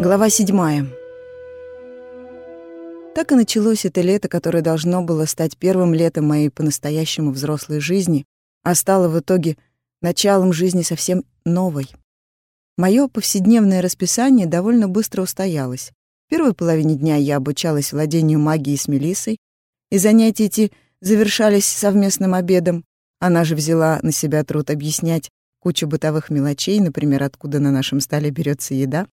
Глава седьмая. Так и началось это лето, которое должно было стать первым летом моей по-настоящему взрослой жизни, а стало в итоге началом жизни совсем новой. Моё повседневное расписание довольно быстро устоялось. В первой половине дня я обучалась владению магией с Мелиссой, и занятия эти завершались совместным обедом. Она же взяла на себя труд объяснять кучу бытовых мелочей, например, откуда на нашем столе берется еда.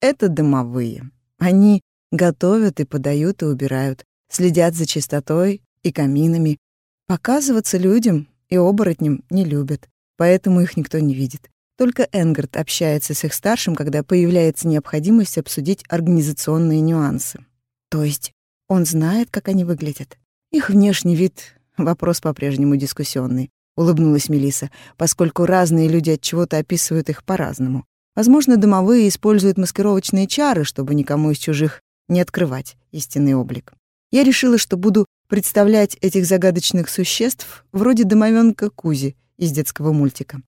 Это домовые. Они готовят и подают и убирают, следят за чистотой и каминами. Показываться людям и оборотням не любят, поэтому их никто не видит. Только Энгард общается с их старшим, когда появляется необходимость обсудить организационные нюансы. То есть он знает, как они выглядят. Их внешний вид — вопрос по-прежнему дискуссионный, улыбнулась Мелиса, поскольку разные люди от чего-то описывают их по-разному. Возможно, домовые используют маскировочные чары, чтобы никому из чужих не открывать истинный облик. Я решила, что буду представлять этих загадочных существ вроде домовенка Кузи из детского мультика.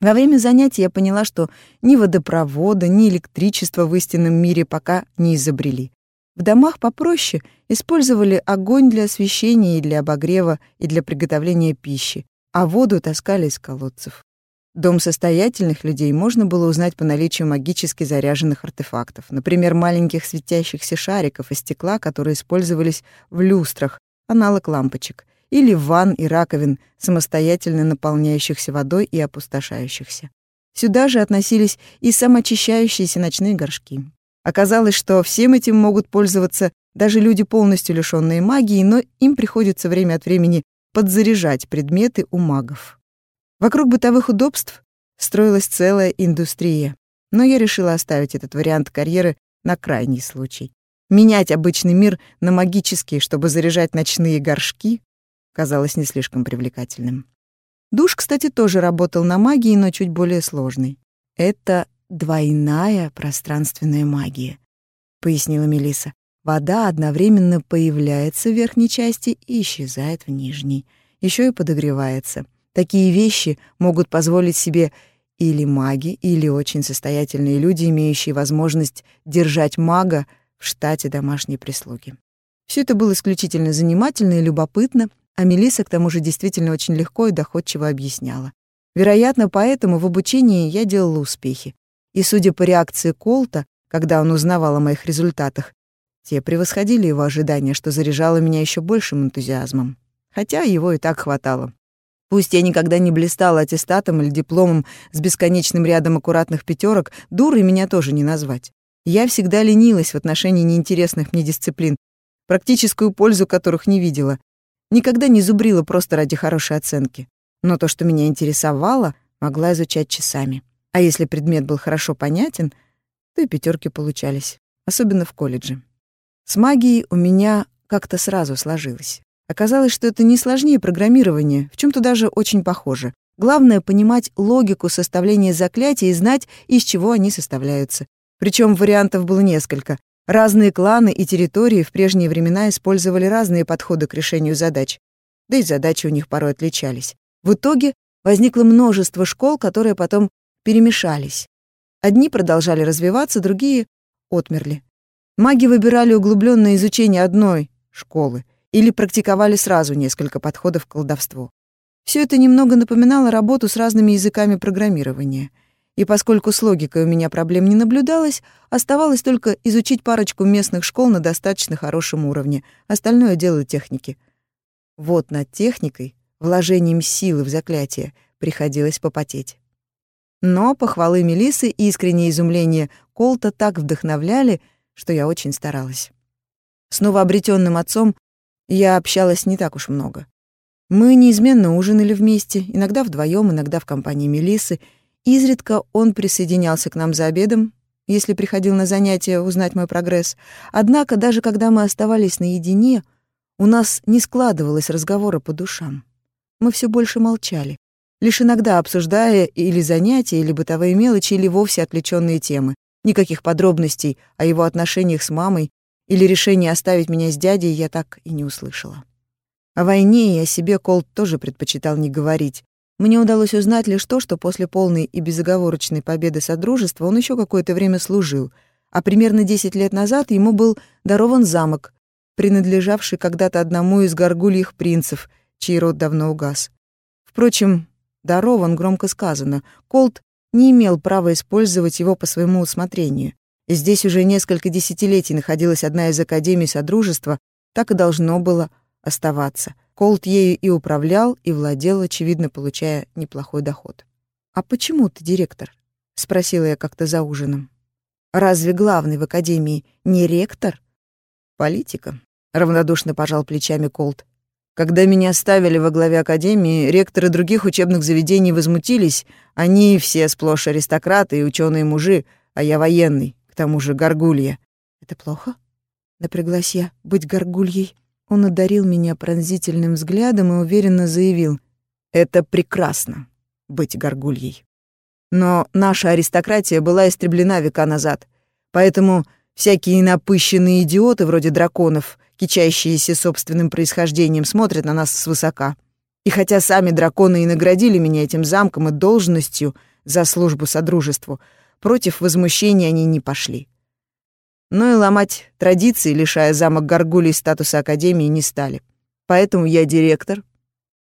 Во время занятий я поняла, что ни водопровода, ни электричества в истинном мире пока не изобрели. В домах попроще использовали огонь для освещения и для обогрева, и для приготовления пищи, а воду таскали из колодцев. Дом состоятельных людей можно было узнать по наличию магически заряженных артефактов, например, маленьких светящихся шариков из стекла, которые использовались в люстрах, аналог лампочек, или ванн и раковин, самостоятельно наполняющихся водой и опустошающихся. Сюда же относились и самоочищающиеся ночные горшки. Оказалось, что всем этим могут пользоваться даже люди, полностью лишённые магии, но им приходится время от времени подзаряжать предметы у магов. Вокруг бытовых удобств строилась целая индустрия, но я решила оставить этот вариант карьеры на крайний случай. Менять обычный мир на магический, чтобы заряжать ночные горшки, казалось не слишком привлекательным. Душ, кстати, тоже работал на магии, но чуть более сложный. Это двойная пространственная магия, пояснила Мелиса. Вода одновременно появляется в верхней части и исчезает в нижней, еще и подогревается. Такие вещи могут позволить себе или маги, или очень состоятельные люди, имеющие возможность держать мага в штате домашней прислуги. Все это было исключительно занимательно и любопытно, а Мелисса к тому же действительно очень легко и доходчиво объясняла. Вероятно, поэтому в обучении я делала успехи. И, судя по реакции Колта, когда он узнавал о моих результатах, те превосходили его ожидания, что заряжало меня еще большим энтузиазмом. Хотя его и так хватало. Пусть я никогда не блистала аттестатом или дипломом с бесконечным рядом аккуратных пятерок, дурой меня тоже не назвать. Я всегда ленилась в отношении неинтересных мне дисциплин, практическую пользу которых не видела. Никогда не зубрила просто ради хорошей оценки. Но то, что меня интересовало, могла изучать часами. А если предмет был хорошо понятен, то и пятерки получались, особенно в колледже. С магией у меня как-то сразу сложилось. Оказалось, что это не сложнее программирования, в чем то даже очень похоже. Главное — понимать логику составления заклятий и знать, из чего они составляются. Причем вариантов было несколько. Разные кланы и территории в прежние времена использовали разные подходы к решению задач. Да и задачи у них порой отличались. В итоге возникло множество школ, которые потом перемешались. Одни продолжали развиваться, другие отмерли. Маги выбирали углубленное изучение одной школы — или практиковали сразу несколько подходов к колдовству. Все это немного напоминало работу с разными языками программирования. И поскольку с логикой у меня проблем не наблюдалось, оставалось только изучить парочку местных школ на достаточно хорошем уровне, остальное дело техники. Вот над техникой, вложением силы в заклятие, приходилось попотеть. Но похвалы Мелисы и искреннее изумление Колта так вдохновляли, что я очень старалась. С новообретенным отцом я общалась не так уж много. Мы неизменно ужинали вместе, иногда вдвоем, иногда в компании Мелисы. Изредка он присоединялся к нам за обедом, если приходил на занятия узнать мой прогресс. Однако, даже когда мы оставались наедине, у нас не складывалось разговора по душам. Мы все больше молчали, лишь иногда обсуждая или занятия, или бытовые мелочи, или вовсе отвлеченные темы. Никаких подробностей о его отношениях с мамой или решение оставить меня с дядей я так и не услышала. О войне и о себе Колт тоже предпочитал не говорить. Мне удалось узнать лишь то, что после полной и безоговорочной победы Содружества он еще какое-то время служил, а примерно 10 лет назад ему был дарован замок, принадлежавший когда-то одному из горгульих принцев, чей род давно угас. Впрочем, дарован громко сказано. Колт не имел права использовать его по своему усмотрению. Здесь уже несколько десятилетий находилась одна из академий Содружества, так и должно было оставаться. Колт ею и управлял, и владел, очевидно, получая неплохой доход. «А почему ты директор?» — спросила я как-то за ужином. «Разве главный в академии не ректор?» «Политика», — равнодушно пожал плечами Колт. «Когда меня ставили во главе академии, ректоры других учебных заведений возмутились. Они все сплошь аристократы и ученые мужи, а я военный, к тому же горгулья». «Это плохо?» — напряглась я. «Быть горгульей?» Он одарил меня пронзительным взглядом и уверенно заявил. «Это прекрасно, быть горгульей. Но наша аристократия была истреблена века назад, поэтому всякие напыщенные идиоты вроде драконов, кичащиеся собственным происхождением, смотрят на нас свысока. И хотя сами драконы и наградили меня этим замком и должностью за службу Содружеству, против возмущения они не пошли но и ломать традиции, лишая замок Гаргулей статуса Академии, не стали. Поэтому я директор.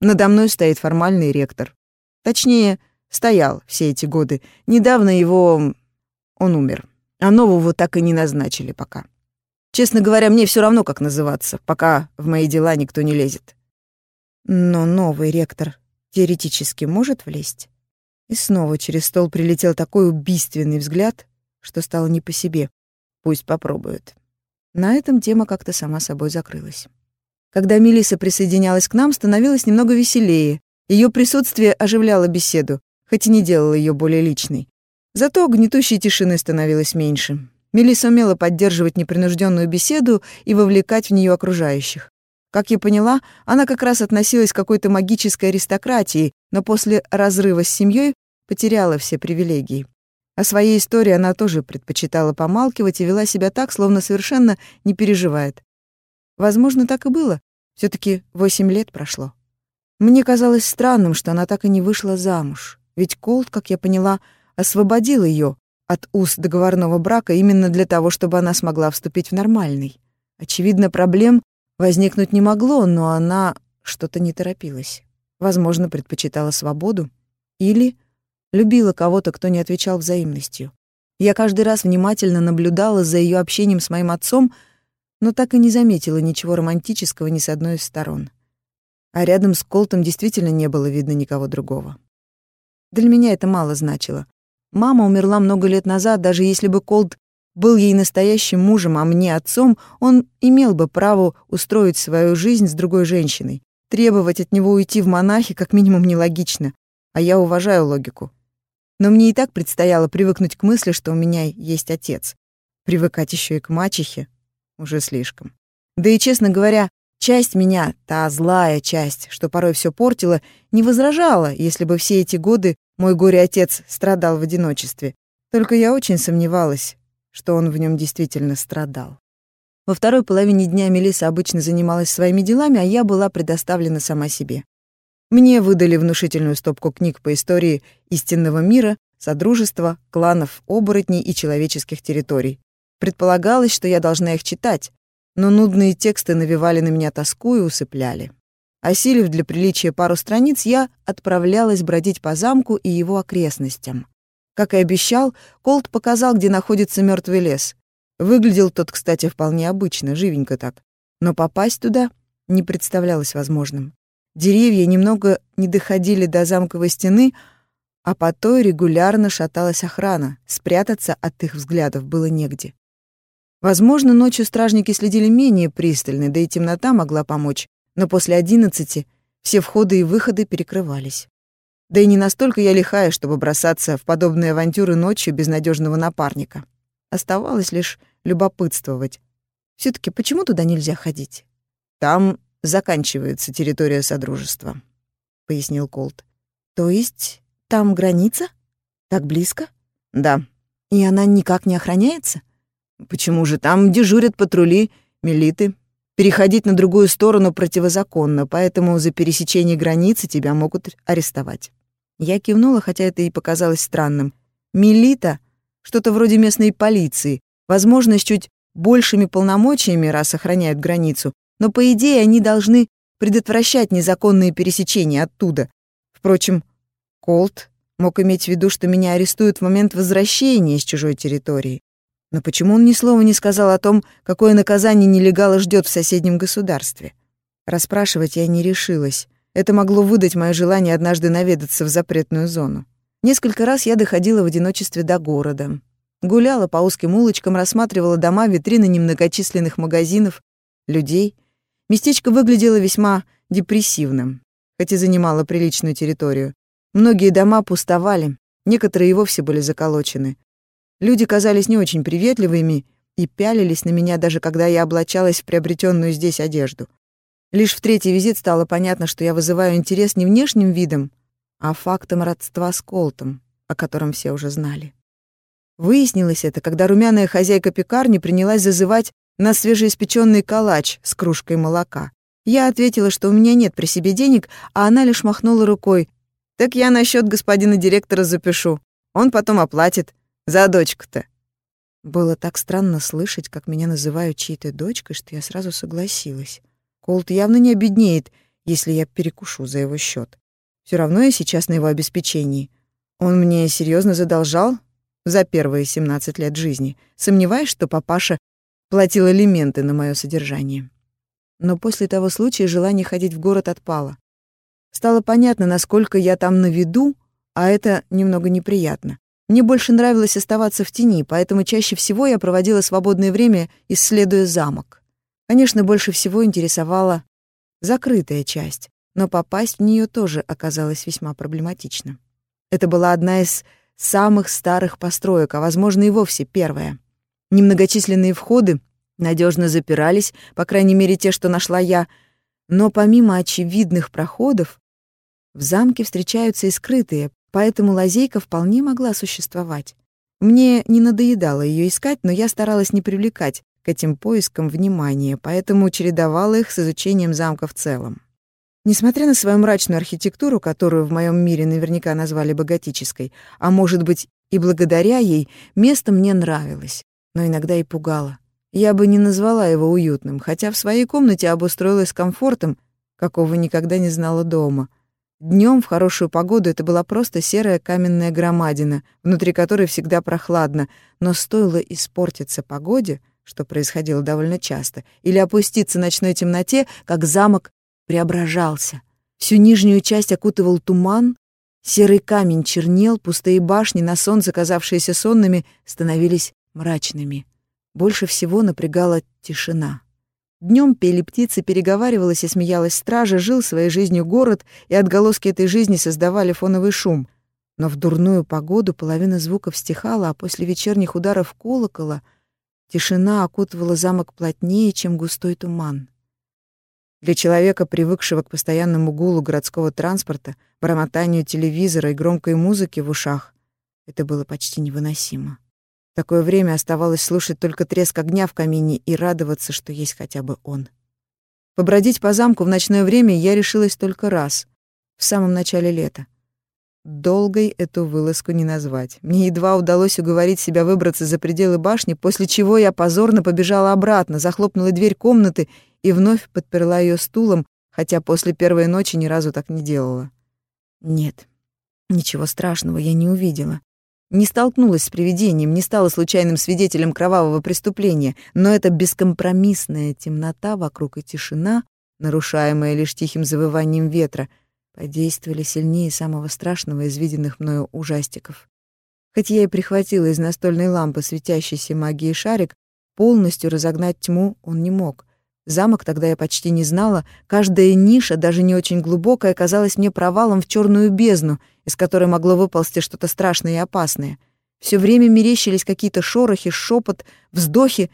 Надо мной стоит формальный ректор. Точнее, стоял все эти годы. Недавно его... он умер. А нового так и не назначили пока. Честно говоря, мне все равно, как называться, пока в мои дела никто не лезет. Но новый ректор теоретически может влезть? И снова через стол прилетел такой убийственный взгляд, что стало не по себе. Пусть попробуют. На этом тема как-то сама собой закрылась. Когда Мелиса присоединялась к нам, становилось немного веселее. Ее присутствие оживляло беседу, хоть и не делало ее более личной. Зато гнетущей тишины становилось меньше. Мелиса умела поддерживать непринужденную беседу и вовлекать в нее окружающих. Как я поняла, она как раз относилась к какой-то магической аристократии, но после разрыва с семьей потеряла все привилегии. О своей истории она тоже предпочитала помалкивать и вела себя так, словно совершенно не переживает. Возможно, так и было. все таки восемь лет прошло. Мне казалось странным, что она так и не вышла замуж. Ведь Колт, как я поняла, освободил ее от уз договорного брака именно для того, чтобы она смогла вступить в нормальный. Очевидно, проблем возникнуть не могло, но она что-то не торопилась. Возможно, предпочитала свободу. Или Любила кого-то, кто не отвечал взаимностью. Я каждый раз внимательно наблюдала за ее общением с моим отцом, но так и не заметила ничего романтического ни с одной из сторон. А рядом с Колтом действительно не было видно никого другого. Для меня это мало значило. Мама умерла много лет назад, даже если бы Колт был ей настоящим мужем, а мне отцом, он имел бы право устроить свою жизнь с другой женщиной. Требовать от него уйти в монахи как минимум нелогично, а я уважаю логику. Но мне и так предстояло привыкнуть к мысли, что у меня есть отец. Привыкать еще и к мачехе уже слишком. Да и, честно говоря, часть меня, та злая часть, что порой все портила, не возражала, если бы все эти годы мой горе-отец страдал в одиночестве. Только я очень сомневалась, что он в нем действительно страдал. Во второй половине дня Мелиса обычно занималась своими делами, а я была предоставлена сама себе. Мне выдали внушительную стопку книг по истории истинного мира, содружества, кланов, оборотней и человеческих территорий. Предполагалось, что я должна их читать, но нудные тексты навевали на меня тоску и усыпляли. Осилив для приличия пару страниц, я отправлялась бродить по замку и его окрестностям. Как и обещал, Колт показал, где находится мертвый лес. Выглядел тот, кстати, вполне обычно, живенько так. Но попасть туда не представлялось возможным. Деревья немного не доходили до замковой стены, а по той регулярно шаталась охрана. Спрятаться от их взглядов было негде. Возможно, ночью стражники следили менее пристально, да и темнота могла помочь, но после одиннадцати все входы и выходы перекрывались. Да и не настолько я лихая, чтобы бросаться в подобные авантюры ночью без надежного напарника. Оставалось лишь любопытствовать. все таки почему туда нельзя ходить? Там заканчивается территория Содружества», — пояснил Колт. «То есть там граница? Так близко?» «Да». «И она никак не охраняется?» «Почему же? Там дежурят патрули, милиты. Переходить на другую сторону противозаконно, поэтому за пересечение границы тебя могут арестовать». Я кивнула, хотя это и показалось странным. «Милита — что-то вроде местной полиции, возможно, с чуть большими полномочиями, раз охраняют границу, но, по идее, они должны предотвращать незаконные пересечения оттуда. Впрочем, Колт мог иметь в виду, что меня арестуют в момент возвращения с чужой территории. Но почему он ни слова не сказал о том, какое наказание нелегала ждет в соседнем государстве? Расспрашивать я не решилась. Это могло выдать мое желание однажды наведаться в запретную зону. Несколько раз я доходила в одиночестве до города. Гуляла по узким улочкам, рассматривала дома, витрины немногочисленных магазинов, людей. Местечко выглядело весьма депрессивным, хоть и занимало приличную территорию. Многие дома пустовали, некоторые и вовсе были заколочены. Люди казались не очень приветливыми и пялились на меня, даже когда я облачалась в приобретенную здесь одежду. Лишь в третий визит стало понятно, что я вызываю интерес не внешним видом, а фактом родства с Колтом, о котором все уже знали. Выяснилось это, когда румяная хозяйка пекарни принялась зазывать на свежеиспеченный калач с кружкой молока. Я ответила, что у меня нет при себе денег, а она лишь махнула рукой. «Так я на счет господина директора запишу. Он потом оплатит. За дочку-то». Было так странно слышать, как меня называют чьей-то дочкой, что я сразу согласилась. Колт явно не обеднеет, если я перекушу за его счет. Все равно я сейчас на его обеспечении. Он мне серьезно задолжал за первые 17 лет жизни, сомневаясь, что папаша платил элементы на мое содержание. Но после того случая желание ходить в город отпало. Стало понятно, насколько я там на виду, а это немного неприятно. Мне больше нравилось оставаться в тени, поэтому чаще всего я проводила свободное время, исследуя замок. Конечно, больше всего интересовала закрытая часть, но попасть в нее тоже оказалось весьма проблематично. Это была одна из самых старых построек, а, возможно, и вовсе первая. Немногочисленные входы надежно запирались, по крайней мере, те, что нашла я, но помимо очевидных проходов, в замке встречаются и скрытые, поэтому лазейка вполне могла существовать. Мне не надоедало ее искать, но я старалась не привлекать к этим поискам внимания, поэтому чередовала их с изучением замка в целом. Несмотря на свою мрачную архитектуру, которую в моем мире наверняка назвали бы готической, а может быть и благодаря ей, место мне нравилось, но иногда и пугало. Я бы не назвала его уютным, хотя в своей комнате обустроилась комфортом, какого никогда не знала дома. Днем в хорошую погоду это была просто серая каменная громадина, внутри которой всегда прохладно, но стоило испортиться погоде, что происходило довольно часто, или опуститься ночной темноте, как замок преображался. Всю нижнюю часть окутывал туман, серый камень чернел, пустые башни, на солнце казавшиеся сонными, становились мрачными. Больше всего напрягала тишина. Днем пели птицы, переговаривалась и смеялась стража, жил своей жизнью город, и отголоски этой жизни создавали фоновый шум. Но в дурную погоду половина звуков стихала, а после вечерних ударов колокола тишина окутывала замок плотнее, чем густой туман. Для человека, привыкшего к постоянному гулу городского транспорта, бормотанию телевизора и громкой музыки в ушах, это было почти невыносимо такое время оставалось слушать только треск огня в камине и радоваться, что есть хотя бы он. Побродить по замку в ночное время я решилась только раз, в самом начале лета. Долгой эту вылазку не назвать. Мне едва удалось уговорить себя выбраться за пределы башни, после чего я позорно побежала обратно, захлопнула дверь комнаты и вновь подперла ее стулом, хотя после первой ночи ни разу так не делала. Нет, ничего страшного я не увидела. Не столкнулась с привидением, не стала случайным свидетелем кровавого преступления, но эта бескомпромиссная темнота вокруг и тишина, нарушаемая лишь тихим завыванием ветра, подействовали сильнее самого страшного из виденных мною ужастиков. Хоть я и прихватила из настольной лампы светящийся магией шарик, полностью разогнать тьму он не мог. Замок тогда я почти не знала, каждая ниша, даже не очень глубокая, казалась мне провалом в черную бездну, из которой могло выползти что-то страшное и опасное. Все время мерещились какие-то шорохи, шепот, вздохи,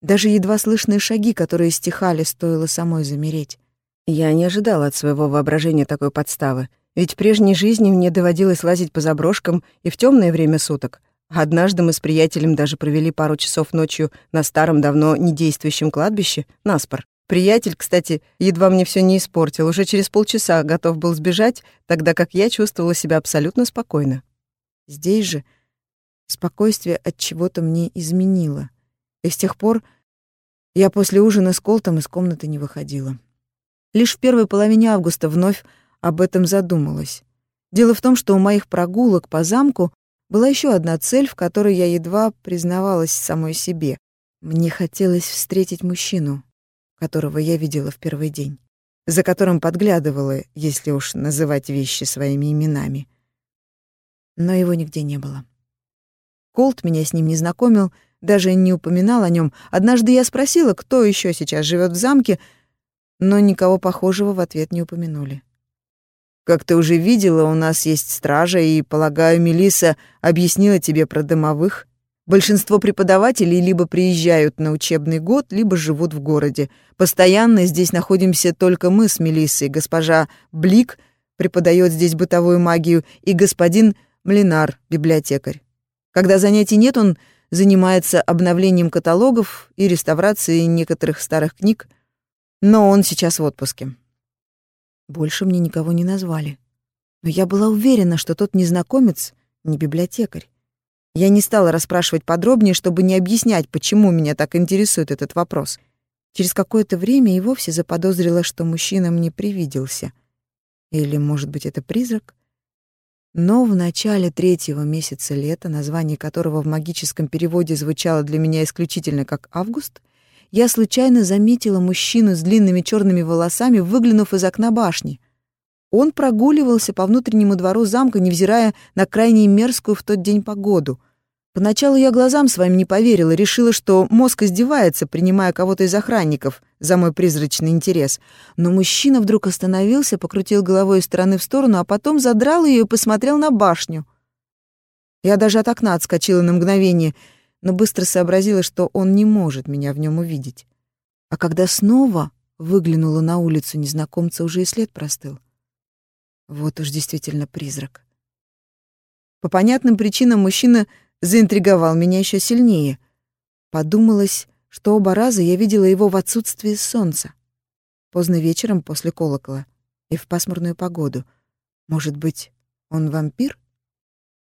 даже едва слышные шаги, которые стихали, стоило самой замереть. Я не ожидала от своего воображения такой подставы, ведь в прежней жизни мне доводилось лазить по заброшкам и в темное время суток — Однажды мы с приятелем даже провели пару часов ночью на старом, давно недействующем кладбище, наспор. Приятель, кстати, едва мне все не испортил, уже через полчаса готов был сбежать, тогда как я чувствовала себя абсолютно спокойно. Здесь же спокойствие от чего-то мне изменило. И с тех пор я после ужина с Колтом из комнаты не выходила. Лишь в первой половине августа вновь об этом задумалась. Дело в том, что у моих прогулок по замку была еще одна цель, в которой я едва признавалась самой себе. Мне хотелось встретить мужчину, которого я видела в первый день, за которым подглядывала, если уж называть вещи своими именами. Но его нигде не было. Колт меня с ним не знакомил, даже не упоминал о нем. Однажды я спросила, кто еще сейчас живет в замке, но никого похожего в ответ не упомянули. Как ты уже видела, у нас есть стража, и, полагаю, Мелиса объяснила тебе про домовых. Большинство преподавателей либо приезжают на учебный год, либо живут в городе. Постоянно здесь находимся только мы с Мелиссой. Госпожа Блик преподает здесь бытовую магию, и господин Млинар, библиотекарь. Когда занятий нет, он занимается обновлением каталогов и реставрацией некоторых старых книг, но он сейчас в отпуске. Больше мне никого не назвали. Но я была уверена, что тот незнакомец не библиотекарь. Я не стала расспрашивать подробнее, чтобы не объяснять, почему меня так интересует этот вопрос. Через какое-то время и вовсе заподозрила, что мужчина мне привиделся. Или, может быть, это призрак? Но в начале третьего месяца лета, название которого в магическом переводе звучало для меня исключительно как «август», я случайно заметила мужчину с длинными черными волосами, выглянув из окна башни. Он прогуливался по внутреннему двору замка, невзирая на крайне мерзкую в тот день погоду. Поначалу я глазам своим не поверила, решила, что мозг издевается, принимая кого-то из охранников за мой призрачный интерес. Но мужчина вдруг остановился, покрутил головой из стороны в сторону, а потом задрал ее и посмотрел на башню. Я даже от окна отскочила на мгновение — но быстро сообразила, что он не может меня в нем увидеть. А когда снова выглянула на улицу, незнакомца уже и след простыл. Вот уж действительно призрак. По понятным причинам мужчина заинтриговал меня еще сильнее. Подумалось, что оба раза я видела его в отсутствии солнца. Поздно вечером после колокола и в пасмурную погоду. Может быть, он вампир?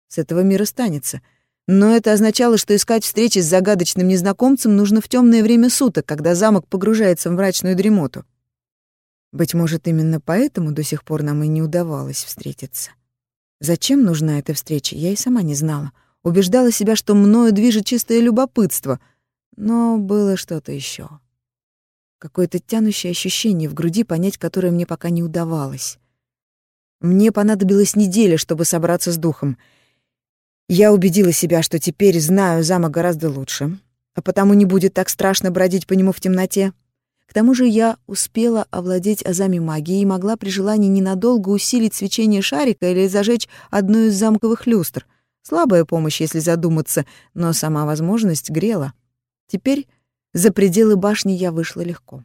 С этого мира станется — но это означало, что искать встречи с загадочным незнакомцем нужно в темное время суток, когда замок погружается в мрачную дремоту. Быть может, именно поэтому до сих пор нам и не удавалось встретиться. Зачем нужна эта встреча, я и сама не знала. Убеждала себя, что мною движет чистое любопытство, но было что-то еще. Какое-то тянущее ощущение в груди, понять которое мне пока не удавалось. Мне понадобилась неделя, чтобы собраться с духом — я убедила себя, что теперь знаю замок гораздо лучше, а потому не будет так страшно бродить по нему в темноте. К тому же я успела овладеть азами магии и могла при желании ненадолго усилить свечение шарика или зажечь одну из замковых люстр. Слабая помощь, если задуматься, но сама возможность грела. Теперь за пределы башни я вышла легко.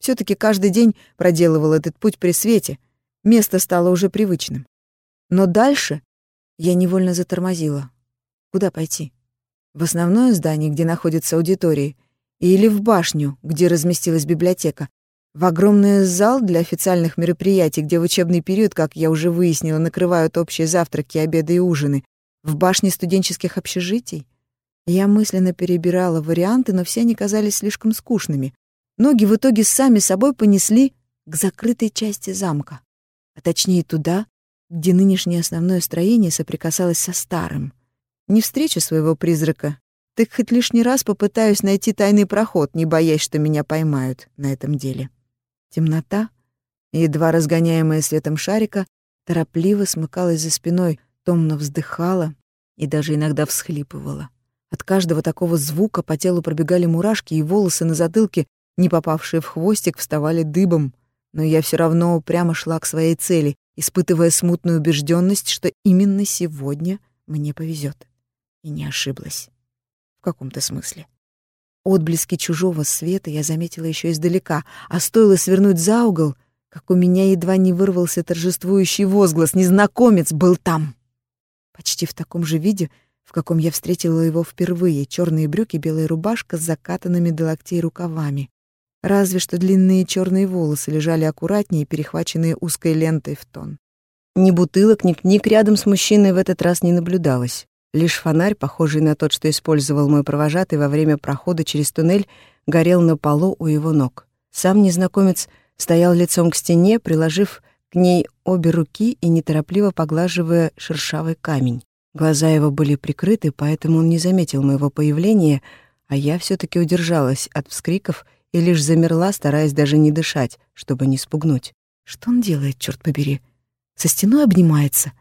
все таки каждый день проделывал этот путь при свете. Место стало уже привычным. Но дальше я невольно затормозила. Куда пойти? В основное здание, где находятся аудитории, или в башню, где разместилась библиотека, в огромный зал для официальных мероприятий, где в учебный период, как я уже выяснила, накрывают общие завтраки, обеды и ужины, в башне студенческих общежитий. Я мысленно перебирала варианты, но все они казались слишком скучными. Ноги в итоге сами собой понесли к закрытой части замка, а точнее туда, где нынешнее основное строение соприкасалось со старым. Не встречу своего призрака, так хоть лишний раз попытаюсь найти тайный проход, не боясь, что меня поймают на этом деле. Темнота, едва разгоняемая светом шарика, торопливо смыкалась за спиной, томно вздыхала и даже иногда всхлипывала. От каждого такого звука по телу пробегали мурашки, и волосы на затылке, не попавшие в хвостик, вставали дыбом. Но я все равно прямо шла к своей цели, испытывая смутную убежденность, что именно сегодня мне повезет. И не ошиблась. В каком-то смысле. Отблески чужого света я заметила еще издалека, а стоило свернуть за угол, как у меня едва не вырвался торжествующий возглас. Незнакомец был там. Почти в таком же виде, в каком я встретила его впервые. Черные брюки, белая рубашка с закатанными до локтей рукавами. Разве что длинные черные волосы лежали аккуратнее, перехваченные узкой лентой в тон. Ни бутылок, ни книг рядом с мужчиной в этот раз не наблюдалось. Лишь фонарь, похожий на тот, что использовал мой провожатый во время прохода через туннель, горел на полу у его ног. Сам незнакомец стоял лицом к стене, приложив к ней обе руки и неторопливо поглаживая шершавый камень. Глаза его были прикрыты, поэтому он не заметил моего появления, а я все таки удержалась от вскриков и лишь замерла, стараясь даже не дышать, чтобы не спугнуть. Что он делает, черт побери? Со стеной обнимается?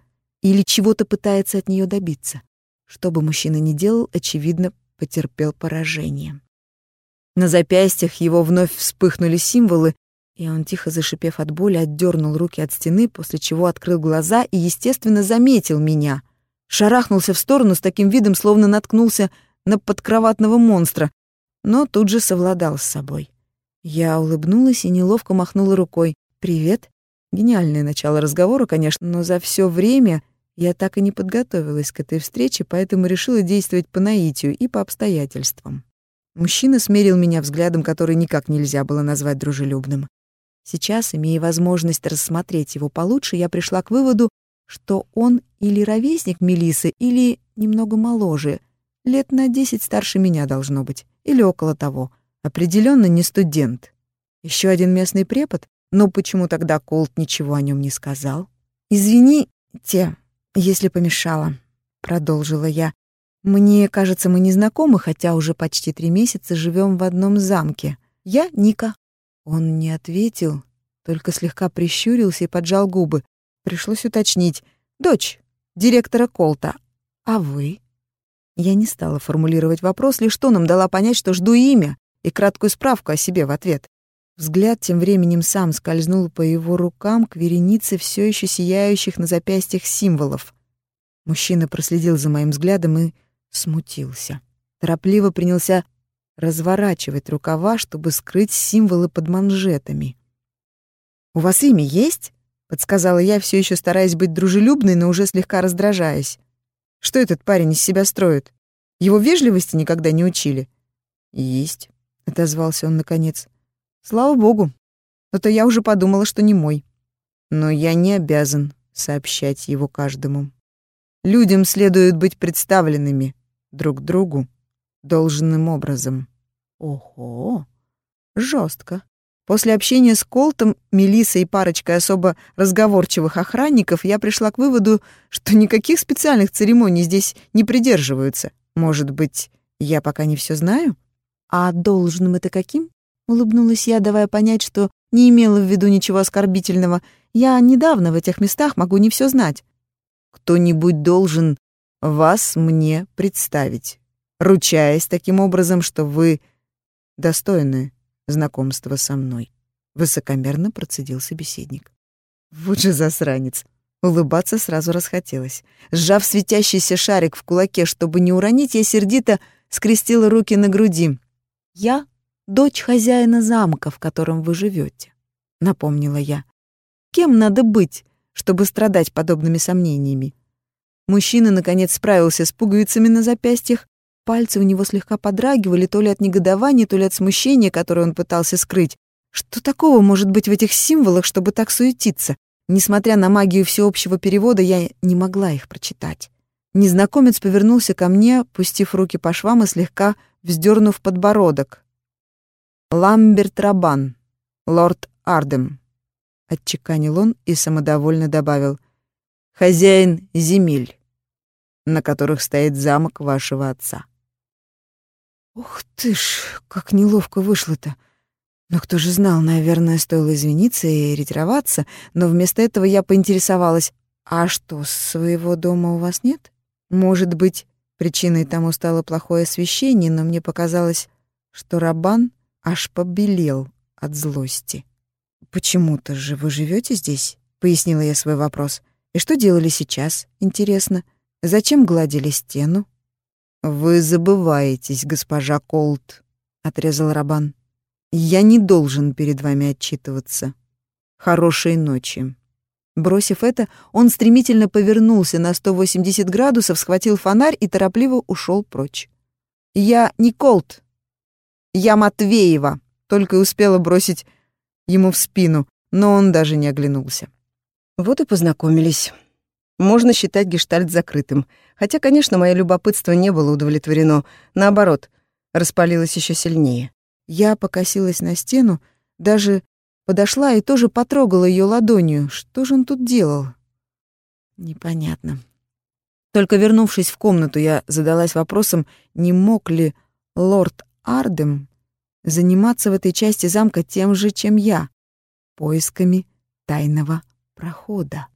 Или чего-то пытается от нее добиться? Что бы мужчина ни делал, очевидно, потерпел поражение. На запястьях его вновь вспыхнули символы, и он, тихо зашипев от боли, отдернул руки от стены, после чего открыл глаза и, естественно, заметил меня. Шарахнулся в сторону с таким видом, словно наткнулся на подкроватного монстра, но тут же совладал с собой. Я улыбнулась и неловко махнула рукой. «Привет». Гениальное начало разговора, конечно, но за все время я так и не подготовилась к этой встрече, поэтому решила действовать по наитию и по обстоятельствам. Мужчина смерил меня взглядом, который никак нельзя было назвать дружелюбным. Сейчас, имея возможность рассмотреть его получше, я пришла к выводу, что он или ровесник Мелисы, или немного моложе, лет на десять старше меня должно быть, или около того. Определенно не студент. Еще один местный препод, но почему тогда Колт ничего о нем не сказал? «Извините, если помешала», — продолжила я. «Мне кажется, мы не знакомы, хотя уже почти три месяца живем в одном замке. Я Ника». Он не ответил, только слегка прищурился и поджал губы. Пришлось уточнить. «Дочь директора Колта. А вы?» Я не стала формулировать вопрос, лишь тоном дала понять, что жду имя и краткую справку о себе в ответ. Взгляд тем временем сам скользнул по его рукам к веренице все еще сияющих на запястьях символов. Мужчина проследил за моим взглядом и смутился. Торопливо принялся разворачивать рукава, чтобы скрыть символы под манжетами. «У вас имя есть?» — подсказала я, все еще стараясь быть дружелюбной, но уже слегка раздражаясь. «Что этот парень из себя строит? Его вежливости никогда не учили?» «Есть», — отозвался он наконец. Слава богу. А то я уже подумала, что не мой. Но я не обязан сообщать его каждому. Людям следует быть представленными друг другу должным образом. Ого, жестко. После общения с Колтом, Мелиссой и парочкой особо разговорчивых охранников я пришла к выводу, что никаких специальных церемоний здесь не придерживаются. Может быть, я пока не все знаю? А должным это каким? Улыбнулась я, давая понять, что не имела в виду ничего оскорбительного. Я недавно в этих местах могу не все знать. Кто-нибудь должен вас мне представить, ручаясь таким образом, что вы достойны знакомства со мной. Высокомерно процедил собеседник. Вот же засранец. Улыбаться сразу расхотелось. Сжав светящийся шарик в кулаке, чтобы не уронить, я сердито скрестила руки на груди. Я дочь хозяина замка, в котором вы живете, напомнила я. Кем надо быть, чтобы страдать подобными сомнениями? Мужчина, наконец, справился с пуговицами на запястьях. Пальцы у него слегка подрагивали то ли от негодования, то ли от смущения, которое он пытался скрыть. Что такого может быть в этих символах, чтобы так суетиться? Несмотря на магию всеобщего перевода, я не могла их прочитать. Незнакомец повернулся ко мне, пустив руки по швам и слегка вздернув подбородок. «Ламберт Рабан, лорд Ардем», — отчеканил он и самодовольно добавил, «хозяин земель, на которых стоит замок вашего отца». Ух ты ж, как неловко вышло-то. Но кто же знал, наверное, стоило извиниться и ретироваться, но вместо этого я поинтересовалась, «А что, своего дома у вас нет? Может быть, причиной тому стало плохое освещение, но мне показалось, что Рабан аж побелел от злости. «Почему-то же вы живете здесь?» — пояснила я свой вопрос. «И что делали сейчас, интересно? Зачем гладили стену?» «Вы забываетесь, госпожа Колт», — отрезал Рабан. «Я не должен перед вами отчитываться. Хорошей ночи». Бросив это, он стремительно повернулся на 180 градусов, схватил фонарь и торопливо ушел прочь. «Я не Колт», я Матвеева!» Только успела бросить ему в спину, но он даже не оглянулся. Вот и познакомились. Можно считать гештальт закрытым. Хотя, конечно, мое любопытство не было удовлетворено. Наоборот, распалилось еще сильнее. Я покосилась на стену, даже подошла и тоже потрогала ее ладонью. Что же он тут делал? Непонятно. Только вернувшись в комнату, я задалась вопросом, не мог ли лорд Ардем заниматься в этой части замка тем же, чем я, поисками тайного прохода.